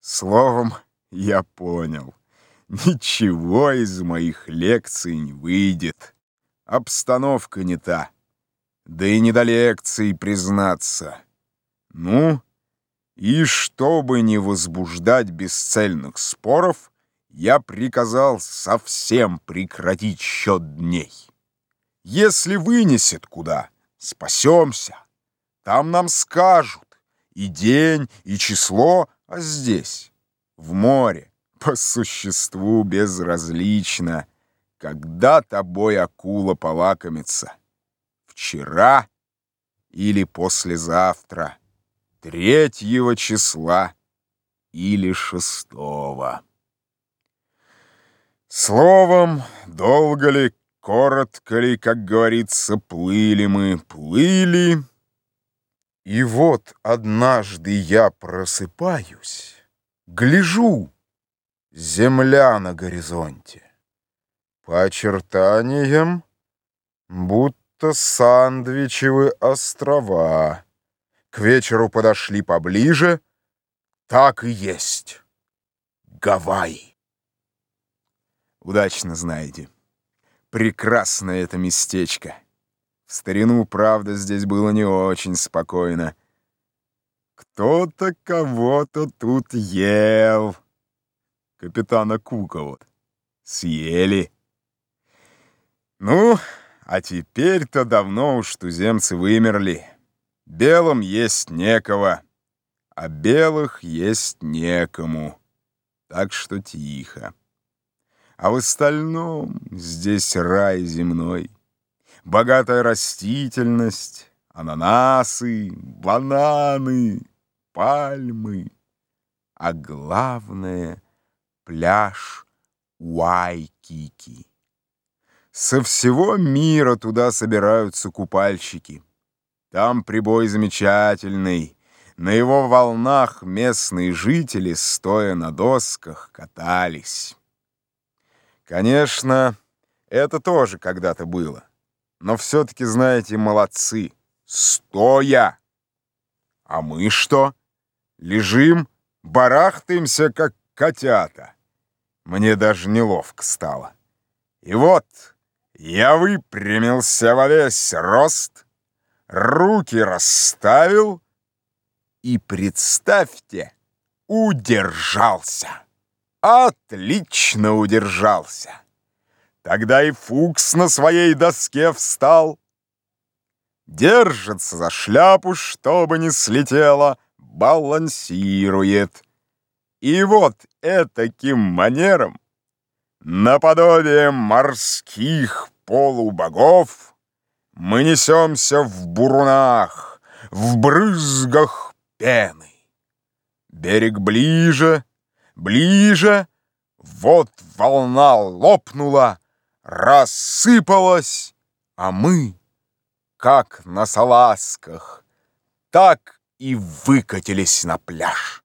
Словом, я понял. Ничего из моих лекций не выйдет. Обстановка не та. Да и не до лекций, признаться. Ну, и чтобы не возбуждать бесцельных споров, я приказал совсем прекратить счет дней. Если вынесет куда, спасемся. Там нам скажут и день, и число, а здесь, в море, по существу безразлично, когда тобой акула полакомится. Вчера или послезавтра, третьего числа или шестого. Словом, долго ли, коротко ли, как говорится, плыли мы, плыли, и вот однажды я просыпаюсь, гляжу, земля на горизонте. По очертаниям, будто Сандвичевы острова. К вечеру подошли поближе, так и есть. Гавайи. Удачно знаете. Прекрасное это местечко. В старину, правда, здесь было не очень спокойно. Кто-то кого-то тут ел. Капитана Кука вот. Съели. Ну, а теперь-то давно уж туземцы вымерли. Белым есть некого, а белых есть некому. Так что тихо. А в остальном здесь рай земной богатая растительность, ананасы, бананы, пальмы, а главное — пляж Уайкики. Со всего мира туда собираются купальщики. Там прибой замечательный. На его волнах местные жители, стоя на досках, катались. Конечно, это тоже когда-то было. Но все-таки, знаете, молодцы. Стоя! А мы что? Лежим, барахтаемся, как котята. Мне даже неловко стало. И вот я выпрямился во весь рост, руки расставил и, представьте, удержался. Отлично удержался. Тогда и Фукс на своей доске встал. Держится за шляпу, чтобы не слетело, балансирует. И вот этаким манером, наподобие морских полубогов, мы несемся в бурунах, в брызгах пены. Берег ближе, ближе, вот волна лопнула, рассыпалась, а мы, как на салазках, так и выкатились на пляж.